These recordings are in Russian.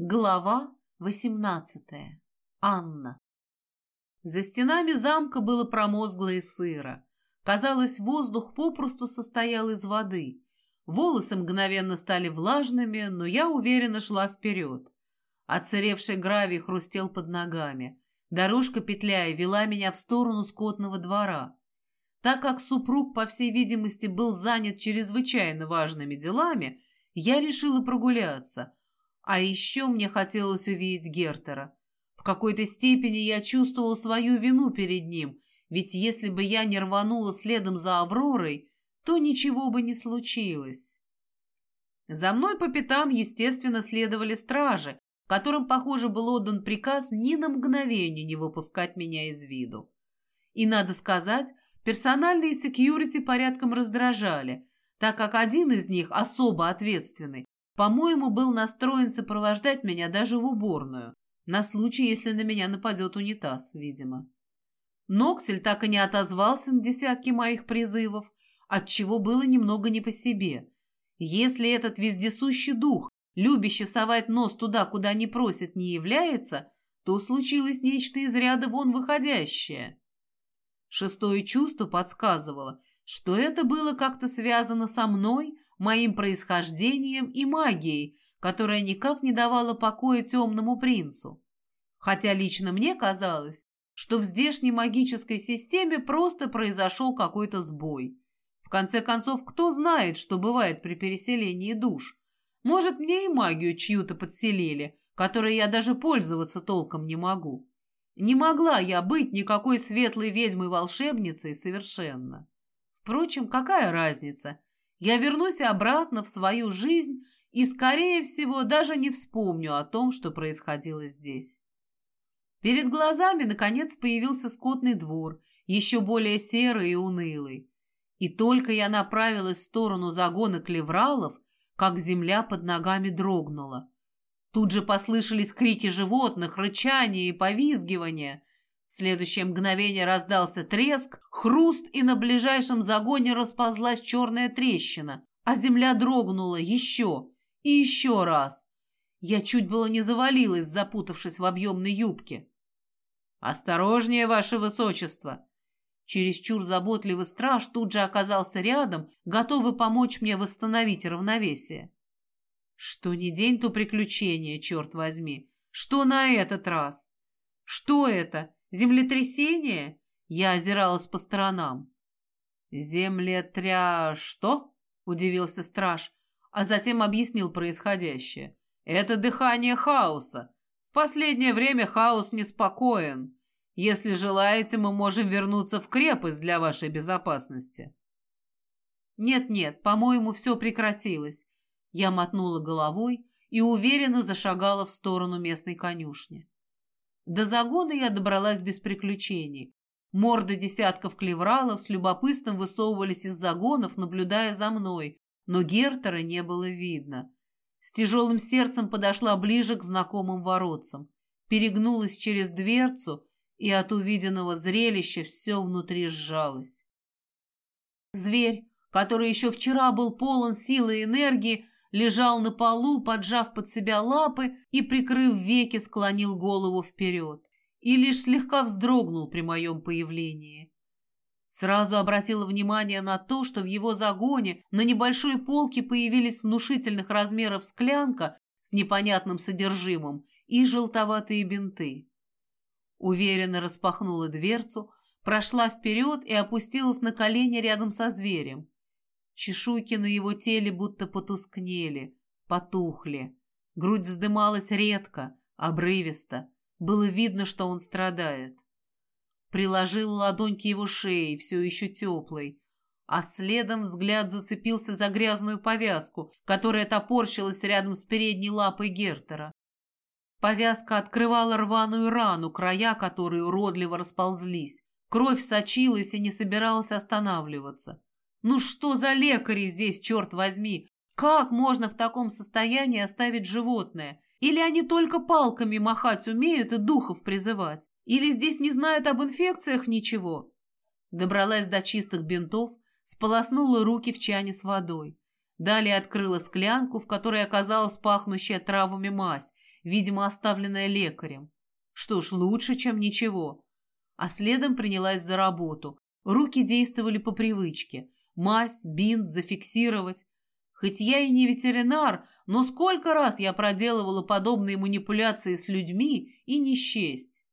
Глава восемнадцатая. Анна. За стенами замка было промозгло и сыро. Казалось, воздух попросту состоял из воды. Волосы мгновенно стали влажными, но я уверенно шла вперед. Отсыревший гравий хрустел под ногами. Дорожка, петляя, вела меня в сторону скотного двора. Так как супруг, по всей видимости, был занят чрезвычайно важными делами, я решила прогуляться – а еще мне хотелось увидеть Гертера. В какой-то степени я чувствовал свою вину перед ним, ведь если бы я не рванула следом за Авророй, то ничего бы не случилось. За мной по пятам, естественно, следовали стражи, которым, похоже, был отдан приказ ни на мгновение не выпускать меня из виду. И, надо сказать, персональные секьюрити порядком раздражали, так как один из них, особо ответственный, по-моему, был настроен сопровождать меня даже в уборную, на случай, если на меня нападет унитаз, видимо. Ноксель так и не отозвался на десятки моих призывов, отчего было немного не по себе. Если этот вездесущий дух, любящий совать нос туда, куда не просит, не является, то случилось нечто из ряда вон выходящее. Шестое чувство подсказывало, что это было как-то связано со мной, моим происхождением и магией, которая никак не давала покоя темному принцу. Хотя лично мне казалось, что в здешней магической системе просто произошел какой-то сбой. В конце концов, кто знает, что бывает при переселении душ? Может, мне и магию чью-то подселили, которой я даже пользоваться толком не могу. Не могла я быть никакой светлой ведьмой-волшебницей совершенно. Впрочем, какая разница? Я вернусь обратно в свою жизнь и, скорее всего, даже не вспомню о том, что происходило здесь. Перед глазами, наконец, появился скотный двор, еще более серый и унылый. И только я направилась в сторону загона клевралов, как земля под ногами дрогнула. Тут же послышались крики животных, рычание и повизгивание, в следующее мгновение раздался треск, хруст, и на ближайшем загоне расползлась черная трещина, а земля дрогнула еще и еще раз. Я чуть было не завалилась, запутавшись в объемной юбке. «Осторожнее, ваше высочество!» Чересчур заботливый страж тут же оказался рядом, готовый помочь мне восстановить равновесие. Что ни день, то приключение, черт возьми. Что на этот раз? Что это? Землетрясение? Я озиралась по сторонам. Землетря... что? Удивился страж, а затем объяснил происходящее. Это дыхание хаоса. В последнее время хаос неспокоен. Если желаете, мы можем вернуться в крепость для вашей безопасности. Нет-нет, по-моему, все прекратилось. Я мотнула головой и уверенно зашагала в сторону местной конюшни. До загона я добралась без приключений. Морды десятков клевралов с любопытством высовывались из загонов, наблюдая за мной, но Гертера не было видно. С тяжелым сердцем подошла ближе к знакомым воротцам, перегнулась через дверцу, и от увиденного зрелища все внутри сжалось. Зверь, который еще вчера был полон силы и энергии, лежал на полу, поджав под себя лапы и, прикрыв веки, склонил голову вперед и лишь слегка вздрогнул при моем появлении. Сразу обратила внимание на то, что в его загоне на небольшой полке появились внушительных размеров склянка с непонятным содержимым и желтоватые бинты. Уверенно распахнула дверцу, прошла вперед и опустилась на колени рядом со зверем. Чешуйки на его теле будто потускнели, потухли. Грудь вздымалась редко, обрывисто. Было видно, что он страдает. Приложил ладонь к его шее, все еще теплой, а следом взгляд зацепился за грязную повязку, которая топорщилась рядом с передней лапой Гертера. Повязка открывала рваную рану, края которой уродливо расползлись. Кровь сочилась и не собиралась останавливаться. Ну что за лекари здесь, черт возьми? Как можно в таком состоянии оставить животное? Или они только палками махать умеют и духов призывать? Или здесь не знают об инфекциях ничего? Добралась до чистых бинтов, сполоснула руки в чане с водой. Далее открыла склянку, в которой оказалась пахнущая травами мазь, видимо, оставленная лекарем. Что ж, лучше, чем ничего. А следом принялась за работу. Руки действовали по привычке. Мазь, бинт, зафиксировать. Хоть я и не ветеринар, но сколько раз я проделывала подобные манипуляции с людьми и не счесть.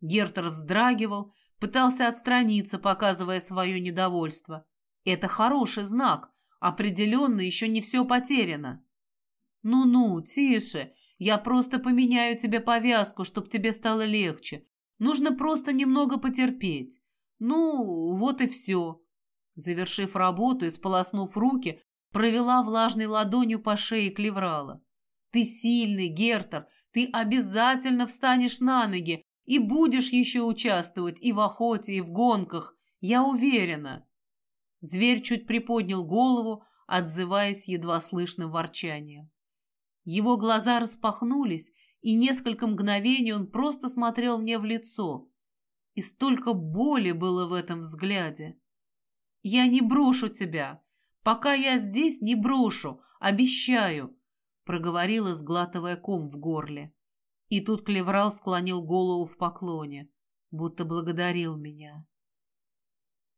Гертер вздрагивал, пытался отстраниться, показывая свое недовольство. Это хороший знак. Определенно еще не все потеряно. «Ну-ну, тише. Я просто поменяю тебе повязку, чтобы тебе стало легче. Нужно просто немного потерпеть. Ну, вот и все». Завершив работу и сполоснув руки, провела влажной ладонью по шее клеврала. «Ты сильный, Гертер, ты обязательно встанешь на ноги и будешь еще участвовать и в охоте, и в гонках, я уверена». Зверь чуть приподнял голову, отзываясь едва слышным ворчанием. Его глаза распахнулись, и несколько мгновений он просто смотрел мне в лицо. И столько боли было в этом взгляде. «Я не брошу тебя. Пока я здесь, не брошу. Обещаю», — проговорила, сглатывая ком в горле. И тут Клеврал склонил голову в поклоне, будто благодарил меня.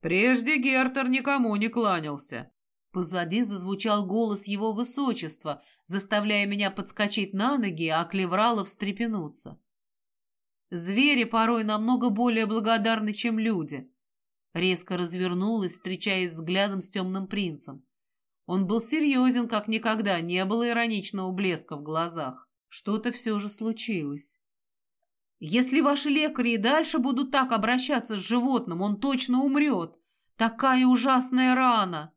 Прежде Гертер никому не кланялся. Позади зазвучал голос его высочества, заставляя меня подскочить на ноги, а Клеврала встрепенуться. Звери порой намного более благодарны, чем люди. Резко развернулась, встречаясь взглядом с темным принцем. Он был серьезен, как никогда, не было ироничного блеска в глазах. Что-то все же случилось. Если ваши лекари и дальше будут так обращаться с животным, он точно умрет. Такая ужасная рана!»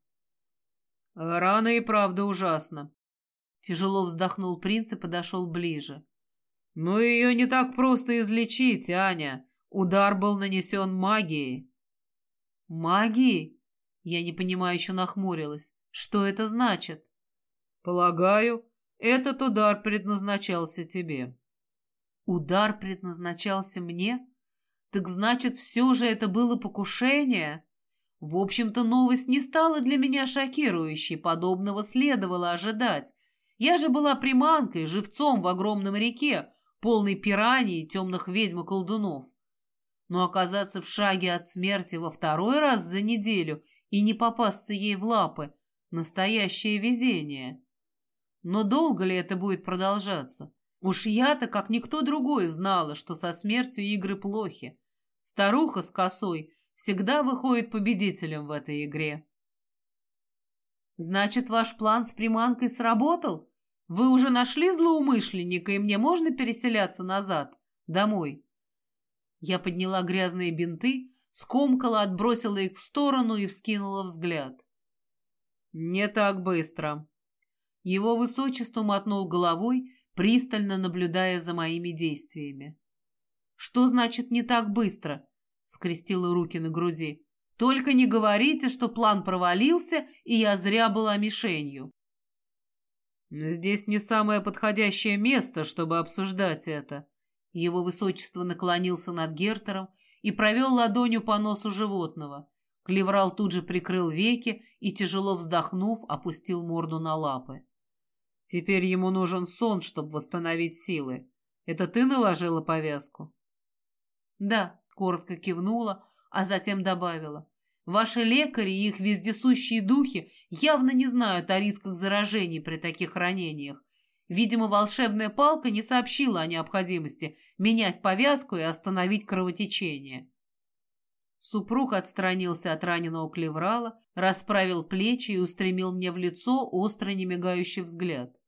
«Рана и правда ужасна», — тяжело вздохнул принц и подошел ближе. «Но ее не так просто излечить, Аня. Удар был нанесен магией». «Магией?» Я непонимающе нахмурилась. «Что это значит?» «Полагаю, этот удар предназначался тебе». Удар предназначался мне? Так значит, все же это было покушение? В общем-то, новость не стала для меня шокирующей, подобного следовало ожидать. Я же была приманкой, живцом в огромном реке, полной пираний и темных ведьм и колдунов. Но оказаться в шаге от смерти во второй раз за неделю и не попасться ей в лапы — настоящее везение. Но долго ли это будет продолжаться? Уж я-то, как никто другой, знала, что со смертью игры плохи. Старуха с косой всегда выходит победителем в этой игре. Значит, ваш план с приманкой сработал? Вы уже нашли злоумышленника, и мне можно переселяться назад, домой? Я подняла грязные бинты, скомкала, отбросила их в сторону и вскинула взгляд. «Не так быстро». Его высочество мотнул головой, пристально наблюдая за моими действиями. «Что значит не так быстро?» — скрестила руки на груди. «Только не говорите, что план провалился, и я зря была мишенью». «Здесь не самое подходящее место, чтобы обсуждать это». Его высочество наклонился над Гертером и провел ладонью по носу животного. Клеврал тут же прикрыл веки и, тяжело вздохнув, опустил морду на лапы. Теперь ему нужен сон, чтобы восстановить силы. Это ты наложила повязку? Да, коротко кивнула, а затем добавила. Ваши лекари и их вездесущие духи явно не знают о рисках заражений при таких ранениях. Видимо, волшебная палка не сообщила о необходимости менять повязку и остановить кровотечение. Супруг отстранился от раненого клеврала, расправил плечи и устремил мне в лицо острый немигающий взгляд.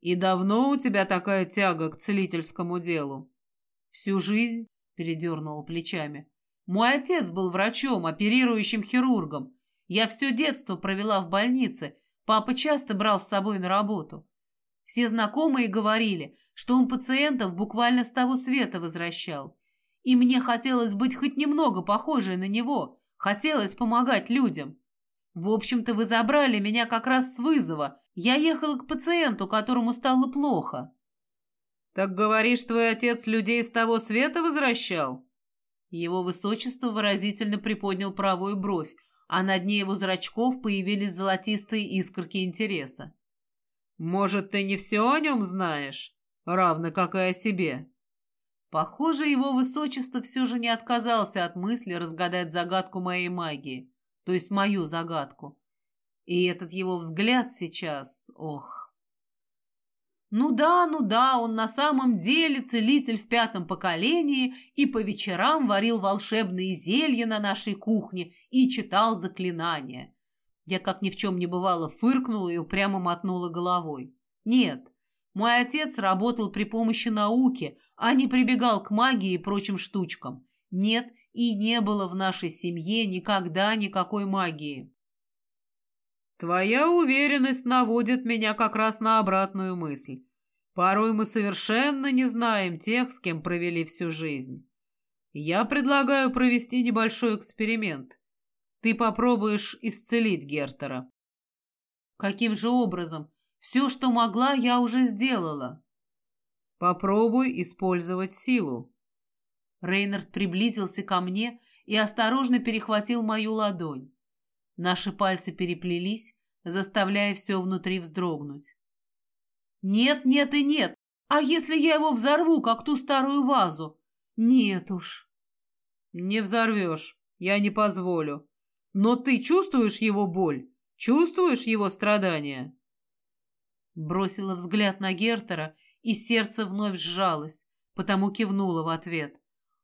«И давно у тебя такая тяга к целительскому делу?» «Всю жизнь», — передернула плечами. «Мой отец был врачом, оперирующим хирургом. Я все детство провела в больнице, папа часто брал с собой на работу. Все знакомые говорили, что он пациентов буквально с того света возвращал. И мне хотелось быть хоть немного похожей на него, хотелось помогать людям. В общем-то, вы забрали меня как раз с вызова. Я ехала к пациенту, которому стало плохо. Так говоришь, твой отец людей с того света возвращал? Его высочество выразительно приподнял правую бровь, а на дне его зрачков появились золотистые искорки интереса. «Может, ты не все о нем знаешь?» равно как и о себе. Похоже, его высочество все же не отказался от мысли разгадать загадку моей магии, то есть мою загадку. И этот его взгляд сейчас, ох... Ну да, ну да, он на самом деле целитель в пятом поколении и по вечерам варил волшебные зелья на нашей кухне и читал заклинания. Я, как ни в чем не бывало, фыркнула и упрямо мотнула головой. Нет, мой отец работал при помощи науки, а не прибегал к магии и прочим штучкам. Нет, и не было в нашей семье никогда никакой магии. Твоя уверенность наводит меня как раз на обратную мысль. Порой мы совершенно не знаем тех, с кем провели всю жизнь. Я предлагаю провести небольшой эксперимент. Ты попробуешь исцелить Гертера. Каким же образом? Все, что могла, я уже сделала. Попробуй использовать силу. Рейнард приблизился ко мне и осторожно перехватил мою ладонь. Наши пальцы переплелись, заставляя все внутри вздрогнуть. «Нет, нет и нет! А если я его взорву, как ту старую вазу? Нет уж!» «Не взорвешь, я не позволю. Но ты чувствуешь его боль? Чувствуешь его страдания?» Бросила взгляд на Гертера, и сердце вновь сжалось, потому кивнула в ответ.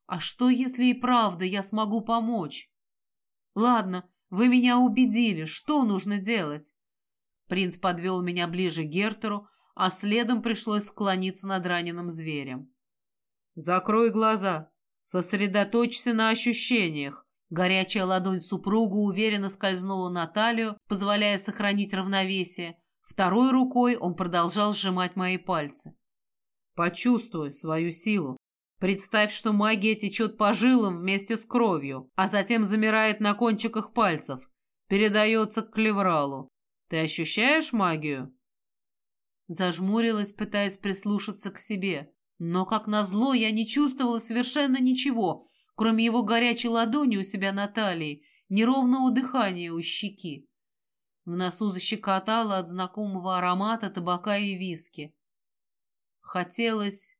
«А что, если и правда я смогу помочь?» «Ладно, вы меня убедили. Что нужно делать?» Принц подвел меня ближе к Гертеру, а следом пришлось склониться над раненым зверем. «Закрой глаза. Сосредоточься на ощущениях». Горячая ладонь супруга уверенно скользнула на талию, позволяя сохранить равновесие. Второй рукой он продолжал сжимать мои пальцы. «Почувствуй свою силу. Представь, что магия течет по жилам вместе с кровью, а затем замирает на кончиках пальцев, передается к клевралу. Ты ощущаешь магию?» Зажмурилась, пытаясь прислушаться к себе. Но, как назло, я не чувствовала совершенно ничего, кроме его горячей ладони у себя на талии, неровного дыхания у щеки. В носу защекотало от знакомого аромата табака и виски. Хотелось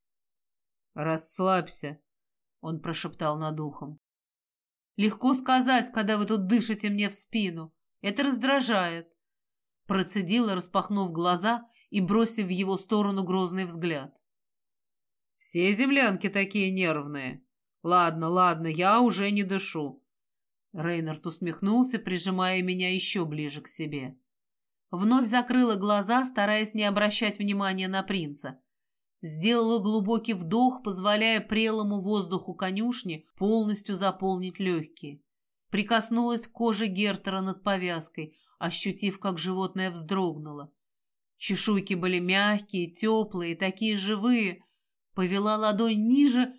«Расслабься», — он прошептал над ухом. «Легко сказать, когда вы тут дышите мне в спину. Это раздражает». Процедила, распахнув глаза и бросив в его сторону грозный взгляд. «Все землянки такие нервные. Ладно, ладно, я уже не дышу». Рейнард усмехнулся, прижимая меня еще ближе к себе. Вновь закрыла глаза, стараясь не обращать внимания на принца. Сделала глубокий вдох, позволяя прелому воздуху конюшни полностью заполнить легкие. Прикоснулась к коже Гертера над повязкой, ощутив, как животное вздрогнуло. Чешуйки были мягкие, теплые, такие живые. Повела ладонь ниже,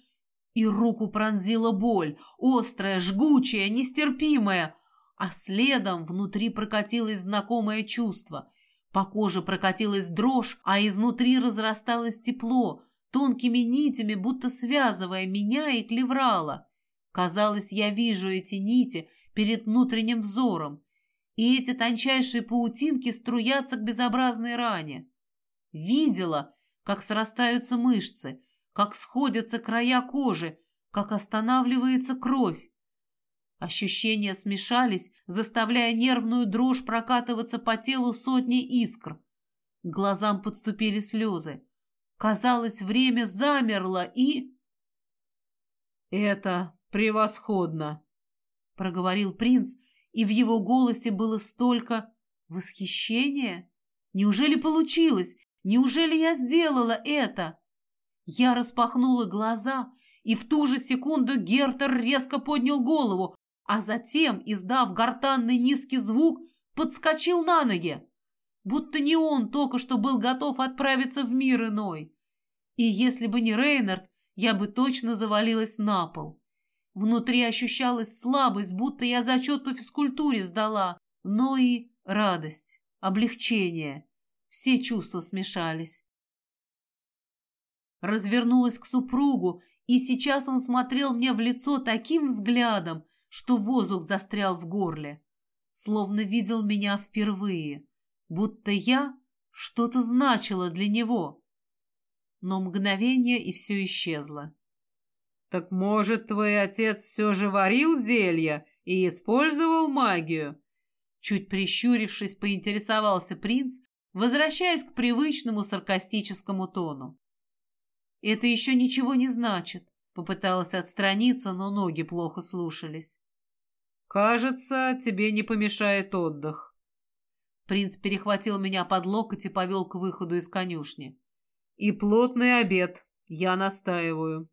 и руку пронзила боль, острая, жгучая, нестерпимая. А следом внутри прокатилось знакомое чувство — по коже прокатилась дрожь, а изнутри разрасталось тепло, тонкими нитями, будто связывая меня и клеврала. Казалось, я вижу эти нити перед внутренним взором, и эти тончайшие паутинки струятся к безобразной ране. Видела, как срастаются мышцы, как сходятся края кожи, как останавливается кровь. Ощущения смешались, заставляя нервную дрожь прокатываться по телу сотни искр. К глазам подступили слезы. Казалось, время замерло и... «Это превосходно!» — проговорил принц, и в его голосе было столько восхищения. «Неужели получилось? Неужели я сделала это?» Я распахнула глаза, и в ту же секунду Гертер резко поднял голову, а затем, издав гортанный низкий звук, подскочил на ноги, будто не он только что был готов отправиться в мир иной. И если бы не Рейнард, я бы точно завалилась на пол. Внутри ощущалась слабость, будто я зачет по физкультуре сдала, но и радость, облегчение. Все чувства смешались. Развернулась к супругу, и сейчас он смотрел мне в лицо таким взглядом, что воздух застрял в горле, словно видел меня впервые, будто я что-то значила для него. но мгновение и все исчезло. «Так, может, твой отец все же варил зелья и использовал магию?» Чуть прищурившись, поинтересовался принц, возвращаясь к привычному саркастическому тону. «Это еще ничего не значит», — попыталась отстраниться, но ноги плохо слушались. «Кажется, тебе не помешает отдых». Принц перехватил меня под локоть и повел к выходу из конюшни. «И плотный обед, я настаиваю».